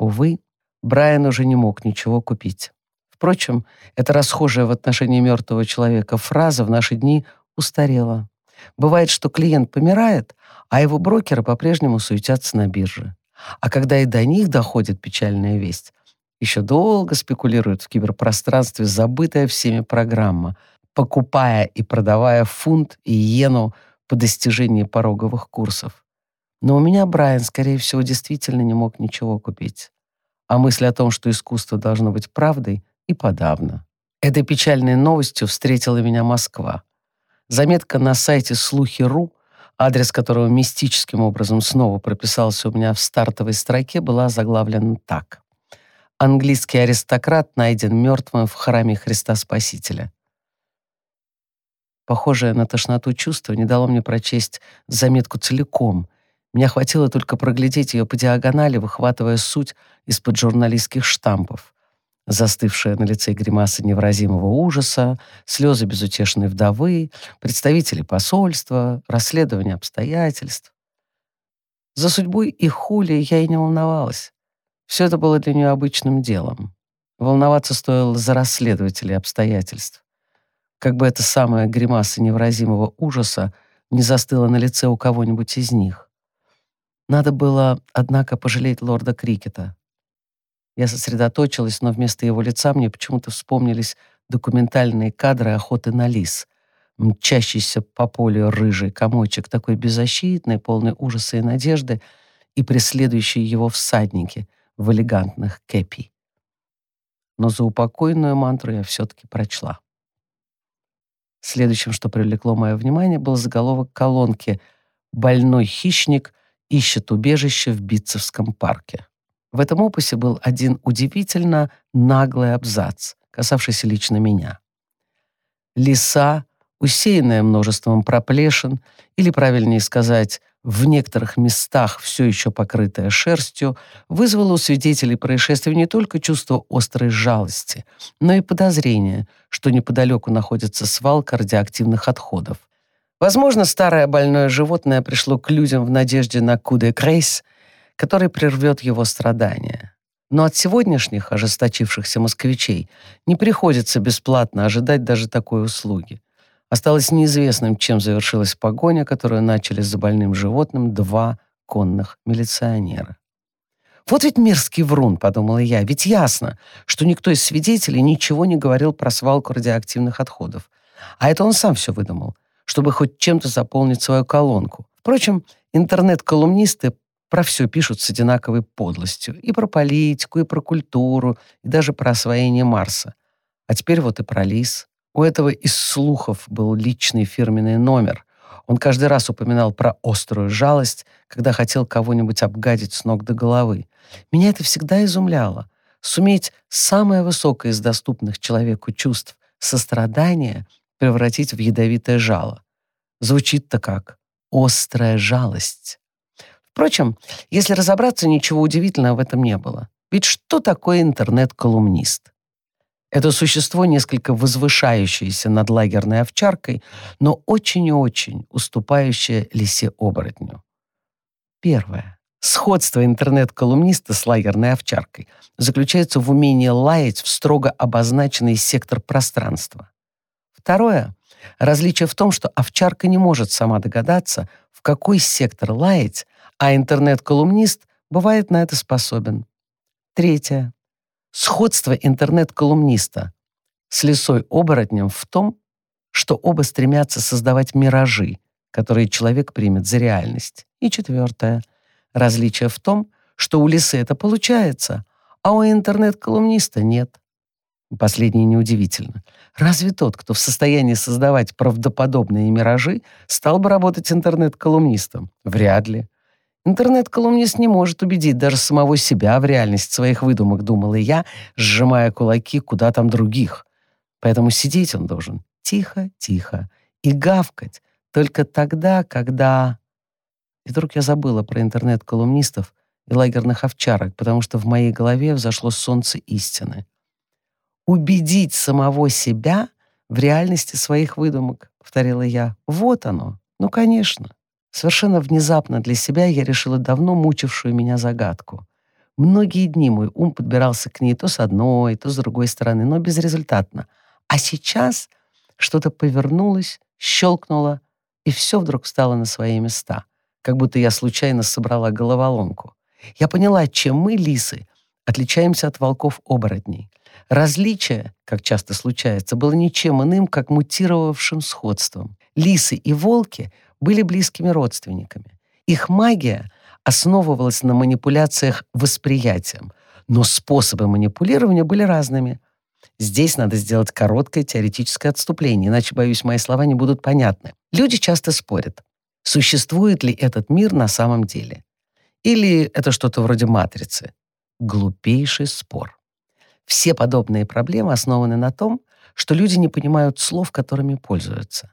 Увы, Брайан уже не мог ничего купить. Впрочем, эта расхожая в отношении мертвого человека фраза в наши дни устарела. Бывает, что клиент помирает, а его брокеры по-прежнему суетятся на бирже. А когда и до них доходит печальная весть, еще долго спекулируют в киберпространстве забытая всеми программа, покупая и продавая фунт и иену по достижении пороговых курсов. Но у меня Брайан, скорее всего, действительно не мог ничего купить. А мысль о том, что искусство должно быть правдой, и подавно. Этой печальной новостью встретила меня Москва. Заметка на сайте «Слухи.ру», адрес которого мистическим образом снова прописался у меня в стартовой строке, была заглавлена так. «Английский аристократ найден мертвым в храме Христа Спасителя». Похожее на тошноту чувство не дало мне прочесть заметку целиком. Мне хватило только проглядеть ее по диагонали, выхватывая суть из-под журналистских штампов застывшая на лице гримаса невыразимого ужаса, слезы безутешной вдовы, представители посольства, расследование обстоятельств. За судьбой и хули я и не волновалась. Все это было для нее обычным делом. Волноваться стоило за расследователей обстоятельств. Как бы эта самая гримаса невыразимого ужаса не застыла на лице у кого-нибудь из них. Надо было, однако, пожалеть лорда Крикета. Я сосредоточилась, но вместо его лица мне почему-то вспомнились документальные кадры охоты на лис. Мчащийся по полю рыжий комочек, такой беззащитный, полный ужаса и надежды, и преследующие его всадники в элегантных кепи. Но за упокойную мантру я все-таки прочла. Следующим, что привлекло мое внимание, был заголовок колонки «Больной хищник ищет убежище в Битцевском парке». В этом опусе был один удивительно наглый абзац, касавшийся лично меня. Леса, усеянная множеством проплешин, или, правильнее сказать, в некоторых местах все еще покрытая шерстью, вызвало у свидетелей происшествия не только чувство острой жалости, но и подозрение, что неподалеку находится свалка радиоактивных отходов. Возможно, старое больное животное пришло к людям в надежде на куде крейс который прервет его страдания. Но от сегодняшних ожесточившихся москвичей не приходится бесплатно ожидать даже такой услуги. Осталось неизвестным, чем завершилась погоня, которую начали за больным животным два конных милиционера. «Вот ведь мерзкий врун», — подумала я, — «ведь ясно, что никто из свидетелей ничего не говорил про свалку радиоактивных отходов. А это он сам все выдумал, чтобы хоть чем-то заполнить свою колонку. Впрочем, интернет-колумнисты про все пишут с одинаковой подлостью. И про политику, и про культуру, и даже про освоение Марса. А теперь вот и про лис. У этого из слухов был личный фирменный номер. Он каждый раз упоминал про острую жалость, когда хотел кого-нибудь обгадить с ног до головы. Меня это всегда изумляло. Суметь самое высокое из доступных человеку чувств — сострадание — превратить в ядовитое жало. Звучит-то как «острая жалость». Впрочем, если разобраться, ничего удивительного в этом не было. Ведь что такое интернет-колумнист? Это существо, несколько возвышающееся над лагерной овчаркой, но очень и очень уступающее лисе-оборотню. Первое. Сходство интернет-колумниста с лагерной овчаркой заключается в умении лаять в строго обозначенный сектор пространства. Второе. Различие в том, что овчарка не может сама догадаться, в какой сектор лаять, а интернет-колумнист бывает на это способен. Третье. Сходство интернет-колумниста с лисой-оборотнем в том, что оба стремятся создавать миражи, которые человек примет за реальность. И четвертое. Различие в том, что у лисы это получается, а у интернет-колумниста нет. Последнее неудивительно. Разве тот, кто в состоянии создавать правдоподобные миражи, стал бы работать интернет-колумнистом? Вряд ли. Интернет-колумнист не может убедить даже самого себя в реальность своих выдумок, думала я, сжимая кулаки куда там других. Поэтому сидеть он должен тихо-тихо и гавкать только тогда, когда... И вдруг я забыла про интернет-колумнистов и лагерных овчарок, потому что в моей голове взошло солнце истины. «Убедить самого себя в реальности своих выдумок», — повторила я. «Вот оно. Ну, конечно». Совершенно внезапно для себя я решила давно мучившую меня загадку. Многие дни мой ум подбирался к ней то с одной, то с другой стороны, но безрезультатно. А сейчас что-то повернулось, щелкнуло, и все вдруг стало на свои места, как будто я случайно собрала головоломку. Я поняла, чем мы, лисы, отличаемся от волков-оборотней. Различие, как часто случается, было ничем иным, как мутировавшим сходством. Лисы и волки были близкими родственниками. Их магия основывалась на манипуляциях восприятием, но способы манипулирования были разными. Здесь надо сделать короткое теоретическое отступление, иначе, боюсь, мои слова не будут понятны. Люди часто спорят, существует ли этот мир на самом деле. Или это что-то вроде матрицы. Глупейший спор. Все подобные проблемы основаны на том, что люди не понимают слов, которыми пользуются.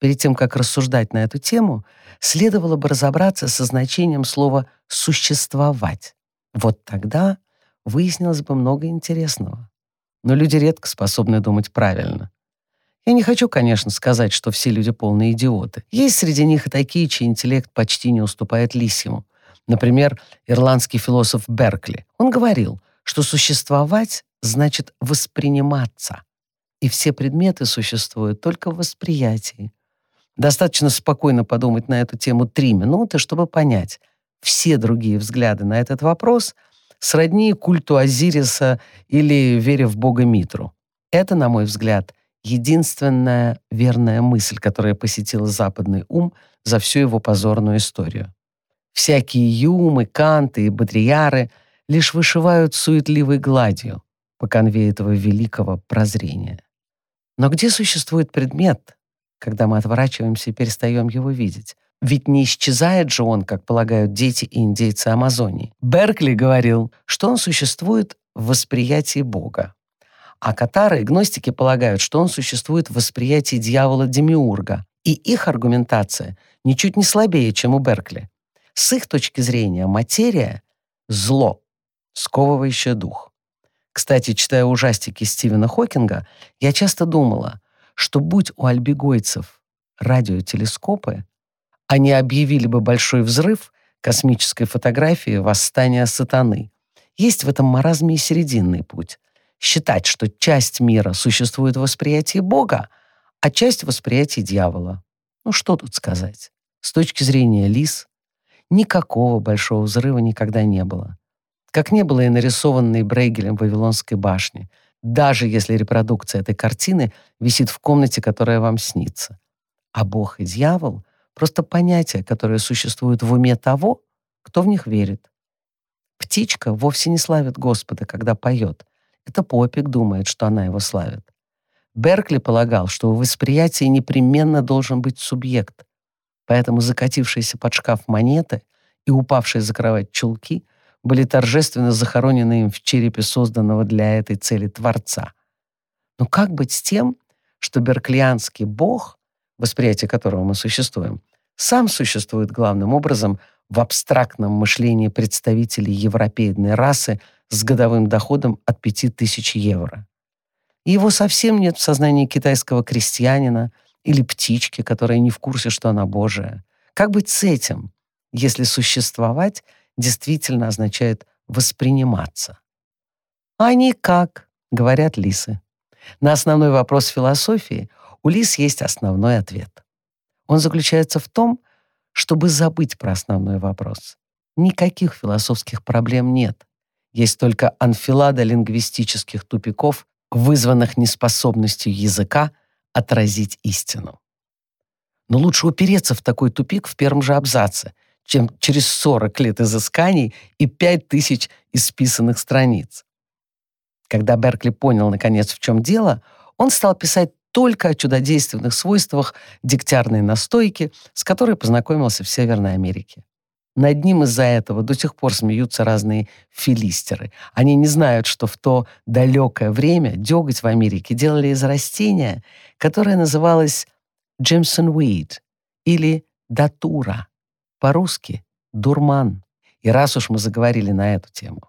Перед тем, как рассуждать на эту тему, следовало бы разобраться со значением слова «существовать». Вот тогда выяснилось бы много интересного. Но люди редко способны думать правильно. Я не хочу, конечно, сказать, что все люди полные идиоты. Есть среди них и такие, чей интеллект почти не уступает лисьему. Например, ирландский философ Беркли. Он говорил, что существовать значит восприниматься. И все предметы существуют только в восприятии. Достаточно спокойно подумать на эту тему три минуты, чтобы понять, все другие взгляды на этот вопрос сродни культу Азириса или вере в бога Митру. Это, на мой взгляд, единственная верная мысль, которая посетила западный ум за всю его позорную историю. Всякие Юмы, Канты и Бодрияры лишь вышивают суетливой гладью по конве этого великого прозрения. Но где существует предмет, когда мы отворачиваемся и перестаем его видеть. Ведь не исчезает же он, как полагают дети и индейцы Амазонии. Беркли говорил, что он существует в восприятии Бога. А катары и гностики полагают, что он существует в восприятии дьявола Демиурга. И их аргументация ничуть не слабее, чем у Беркли. С их точки зрения материя — зло, сковывающее дух. Кстати, читая ужастики Стивена Хокинга, я часто думала, что будь у альбегойцев радиотелескопы, они объявили бы большой взрыв космической фотографии восстания сатаны. Есть в этом маразме и серединный путь. Считать, что часть мира существует в восприятии Бога, а часть восприятии дьявола. Ну что тут сказать? С точки зрения лис, никакого большого взрыва никогда не было. Как не было и нарисованной Брейгелем Вавилонской башни — даже если репродукция этой картины висит в комнате, которая вам снится. А Бог и дьявол — просто понятия, которые существуют в уме того, кто в них верит. Птичка вовсе не славит Господа, когда поет. Это Попик думает, что она его славит. Беркли полагал, что в восприятии непременно должен быть субъект, поэтому закатившиеся под шкаф монеты и упавшие за кровать чулки были торжественно захоронены им в черепе созданного для этой цели Творца. Но как быть с тем, что берклианский бог, восприятие которого мы существуем, сам существует главным образом в абстрактном мышлении представителей европейной расы с годовым доходом от 5000 евро. Его совсем нет в сознании китайского крестьянина или птички, которая не в курсе, что она Божия. Как быть с этим, если существовать — действительно означает «восприниматься». «А никак», — говорят лисы. На основной вопрос философии у лис есть основной ответ. Он заключается в том, чтобы забыть про основной вопрос. Никаких философских проблем нет. Есть только анфилада лингвистических тупиков, вызванных неспособностью языка отразить истину. Но лучше упереться в такой тупик в первом же абзаце, чем через 40 лет изысканий и 5000 исписанных страниц. Когда Беркли понял, наконец, в чем дело, он стал писать только о чудодейственных свойствах дегтярной настойки, с которой познакомился в Северной Америке. Над ним из-за этого до сих пор смеются разные филистеры. Они не знают, что в то далекое время деготь в Америке делали из растения, которое называлось Джимсон Уид или датура. По-русски «дурман». И раз уж мы заговорили на эту тему,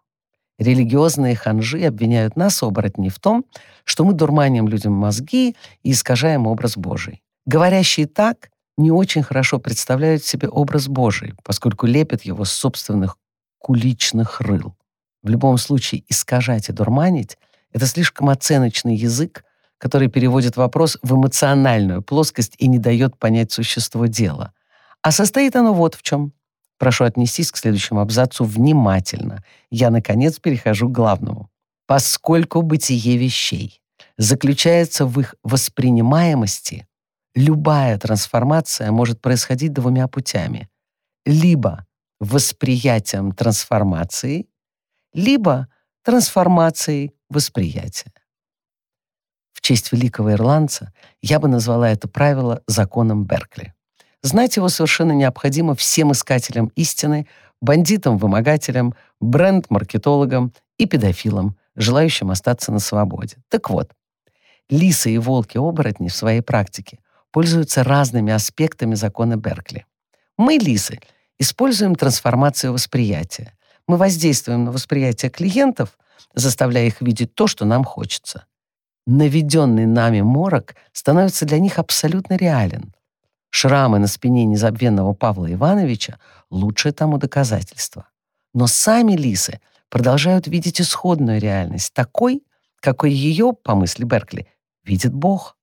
религиозные ханжи обвиняют нас, оборотней, в том, что мы дурманим людям мозги и искажаем образ Божий. Говорящие так не очень хорошо представляют себе образ Божий, поскольку лепят его с собственных куличных рыл. В любом случае, искажать и дурманить — это слишком оценочный язык, который переводит вопрос в эмоциональную плоскость и не дает понять существо дела. А состоит оно вот в чем. Прошу отнестись к следующему абзацу внимательно. Я, наконец, перехожу к главному. Поскольку бытие вещей заключается в их воспринимаемости, любая трансформация может происходить двумя путями. Либо восприятием трансформации, либо трансформацией восприятия честь великого ирландца, я бы назвала это правило законом Беркли. Знать его совершенно необходимо всем искателям истины, бандитам-вымогателям, бренд-маркетологам и педофилам, желающим остаться на свободе. Так вот, лисы и волки-оборотни в своей практике пользуются разными аспектами закона Беркли. Мы, лисы, используем трансформацию восприятия. Мы воздействуем на восприятие клиентов, заставляя их видеть то, что нам хочется наведенный нами морок становится для них абсолютно реален. Шрамы на спине незабвенного Павла Ивановича — лучшее тому доказательство. Но сами лисы продолжают видеть исходную реальность такой, какой ее, по мысли Беркли, видит Бог.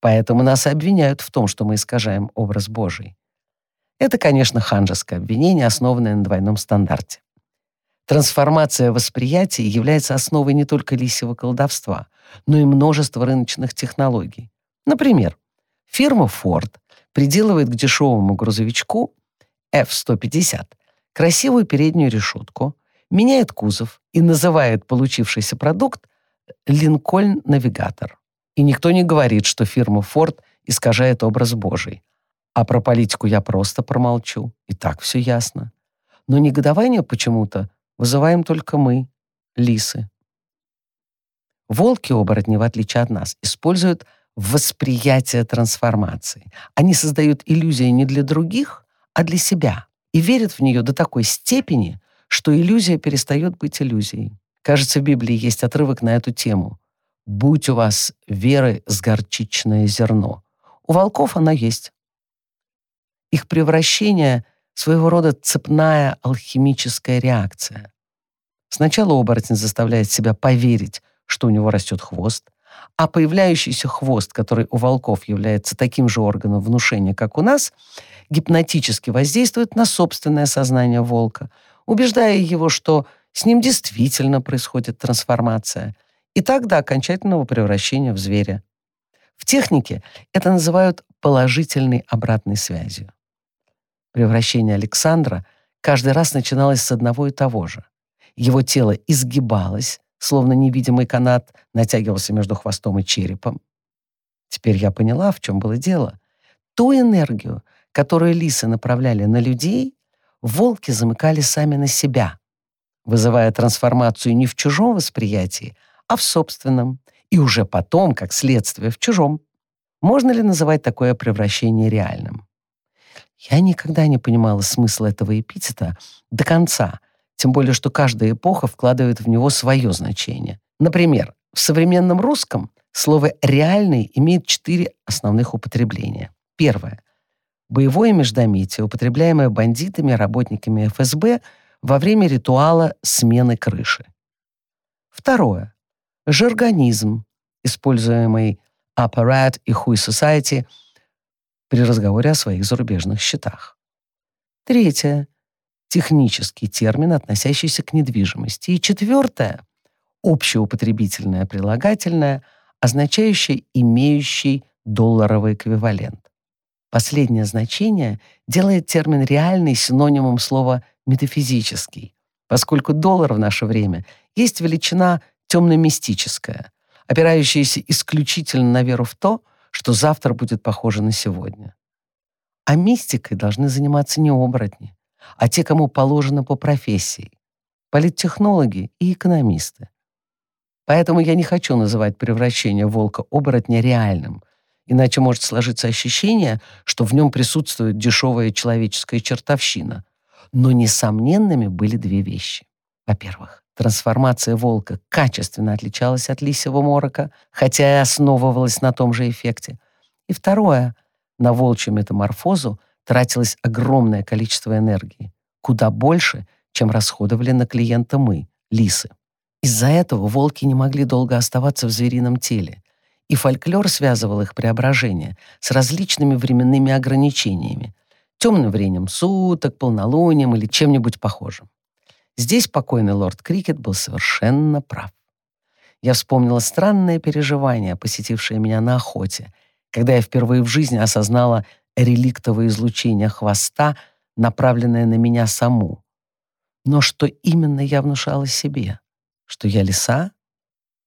Поэтому нас обвиняют в том, что мы искажаем образ Божий. Это, конечно, ханжеское обвинение, основанное на двойном стандарте. Трансформация восприятия является основой не только лисьего колдовства, но и множества рыночных технологий. Например, фирма Ford приделывает к дешевому грузовичку F-150 красивую переднюю решетку, меняет кузов и называет получившийся продукт Navigator. И никто не говорит, что фирма Ford искажает образ Божий. А про политику я просто промолчу, и так все ясно. Но негодование почему-то вызываем только мы, лисы. Волки-оборотни, в отличие от нас, используют восприятие трансформации. Они создают иллюзии не для других, а для себя и верят в нее до такой степени, что иллюзия перестает быть иллюзией. Кажется, в Библии есть отрывок на эту тему. «Будь у вас веры с горчичное зерно». У волков она есть. Их превращение — своего рода цепная алхимическая реакция. Сначала оборотень заставляет себя поверить, что у него растет хвост, а появляющийся хвост, который у волков является таким же органом внушения, как у нас, гипнотически воздействует на собственное сознание волка, убеждая его, что с ним действительно происходит трансформация, и так до окончательного превращения в зверя. В технике это называют положительной обратной связью. Превращение Александра каждый раз начиналось с одного и того же. Его тело изгибалось, словно невидимый канат натягивался между хвостом и черепом. Теперь я поняла, в чем было дело. Ту энергию, которую лисы направляли на людей, волки замыкали сами на себя, вызывая трансформацию не в чужом восприятии, а в собственном, и уже потом, как следствие, в чужом. Можно ли называть такое превращение реальным? Я никогда не понимала смысла этого эпитета до конца, тем более что каждая эпоха вкладывает в него свое значение. Например, в современном русском слово «реальный» имеет четыре основных употребления. Первое. Боевое междометие, употребляемое бандитами работниками ФСБ во время ритуала смены крыши. Второе. Жаргонизм, используемый аппарат и хуй society – при разговоре о своих зарубежных счетах. Третье — технический термин, относящийся к недвижимости. И четвертое — общеупотребительное прилагательное, означающее «имеющий долларовый эквивалент». Последнее значение делает термин реальный синонимом слова «метафизический», поскольку доллар в наше время есть величина темно-мистическая, опирающаяся исключительно на веру в то, что завтра будет похоже на сегодня. А мистикой должны заниматься не оборотни, а те, кому положено по профессии, политтехнологи и экономисты. Поэтому я не хочу называть превращение волка-оборотня реальным, иначе может сложиться ощущение, что в нем присутствует дешевая человеческая чертовщина. Но несомненными были две вещи. Во-первых, Трансформация волка качественно отличалась от лисьего морока, хотя и основывалась на том же эффекте. И второе, на волчью метаморфозу тратилось огромное количество энергии, куда больше, чем расходовали на клиента мы, лисы. Из-за этого волки не могли долго оставаться в зверином теле, и фольклор связывал их преображение с различными временными ограничениями, темным временем суток, полнолунием или чем-нибудь похожим. Здесь покойный лорд Крикет был совершенно прав. Я вспомнила странное переживание, посетившее меня на охоте, когда я впервые в жизни осознала реликтовое излучение хвоста, направленное на меня саму. Но что именно я внушала себе? Что я лиса?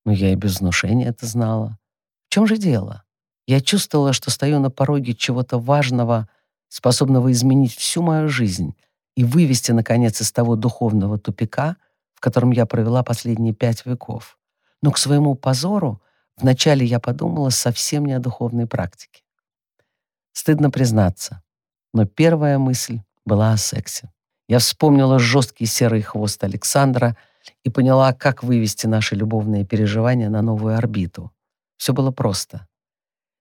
Ну, я и без внушения это знала. В чем же дело? Я чувствовала, что стою на пороге чего-то важного, способного изменить всю мою жизнь и вывести, наконец, из того духовного тупика, в котором я провела последние пять веков. Но к своему позору вначале я подумала совсем не о духовной практике. Стыдно признаться, но первая мысль была о сексе. Я вспомнила жесткий серый хвост Александра и поняла, как вывести наши любовные переживания на новую орбиту. Все было просто.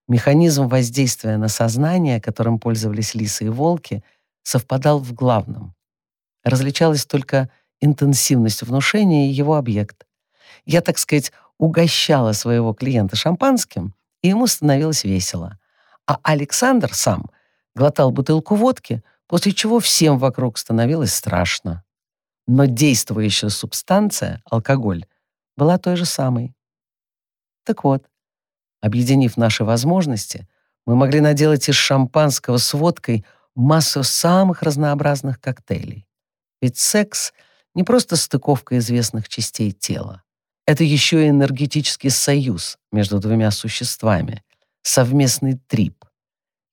Механизм воздействия на сознание, которым пользовались лисы и волки, совпадал в главном. Различалась только интенсивность внушения и его объект. Я, так сказать, угощала своего клиента шампанским, и ему становилось весело. А Александр сам глотал бутылку водки, после чего всем вокруг становилось страшно. Но действующая субстанция, алкоголь, была той же самой. Так вот, объединив наши возможности, мы могли наделать из шампанского с водкой массу самых разнообразных коктейлей. Ведь секс — не просто стыковка известных частей тела. Это еще и энергетический союз между двумя существами, совместный трип.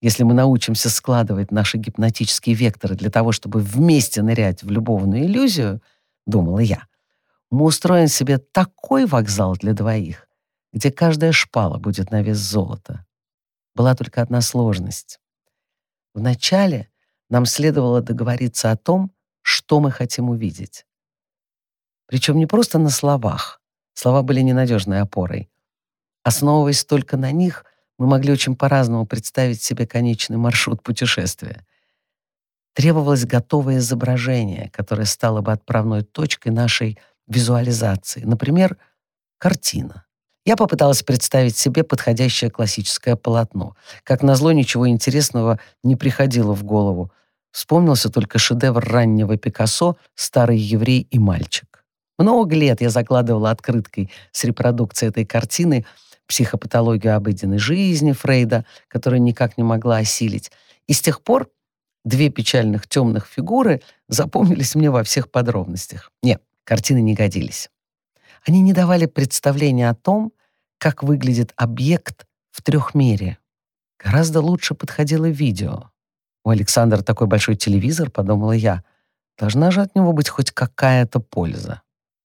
Если мы научимся складывать наши гипнотические векторы для того, чтобы вместе нырять в любовную иллюзию, думала я, мы устроим себе такой вокзал для двоих, где каждая шпала будет на вес золота. Была только одна сложность. Вначале нам следовало договориться о том, что мы хотим увидеть. Причем не просто на словах. Слова были ненадежной опорой. Основываясь только на них — мы могли очень по-разному представить себе конечный маршрут путешествия. Требовалось готовое изображение, которое стало бы отправной точкой нашей визуализации. Например, картина. Я попыталась представить себе подходящее классическое полотно. Как назло, ничего интересного не приходило в голову. Вспомнился только шедевр раннего Пикассо «Старый еврей и мальчик». Много лет я закладывала открыткой с репродукцией этой картины — психопатологию обыденной жизни Фрейда, которую никак не могла осилить. И с тех пор две печальных темных фигуры запомнились мне во всех подробностях. Нет, картины не годились. Они не давали представления о том, как выглядит объект в трехмере. Гораздо лучше подходило видео. У Александра такой большой телевизор, подумала я. Должна же от него быть хоть какая-то польза.